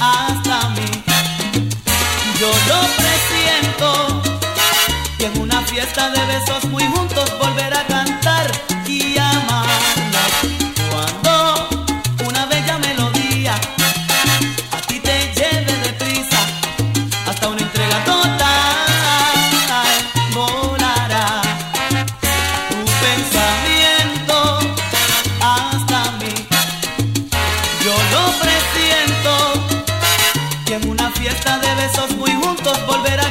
hasta mí. Yo lo presiento y en una fiesta de besos muy juntos volver a cantar y amar. Y en una fiesta de besos muy juntos volver a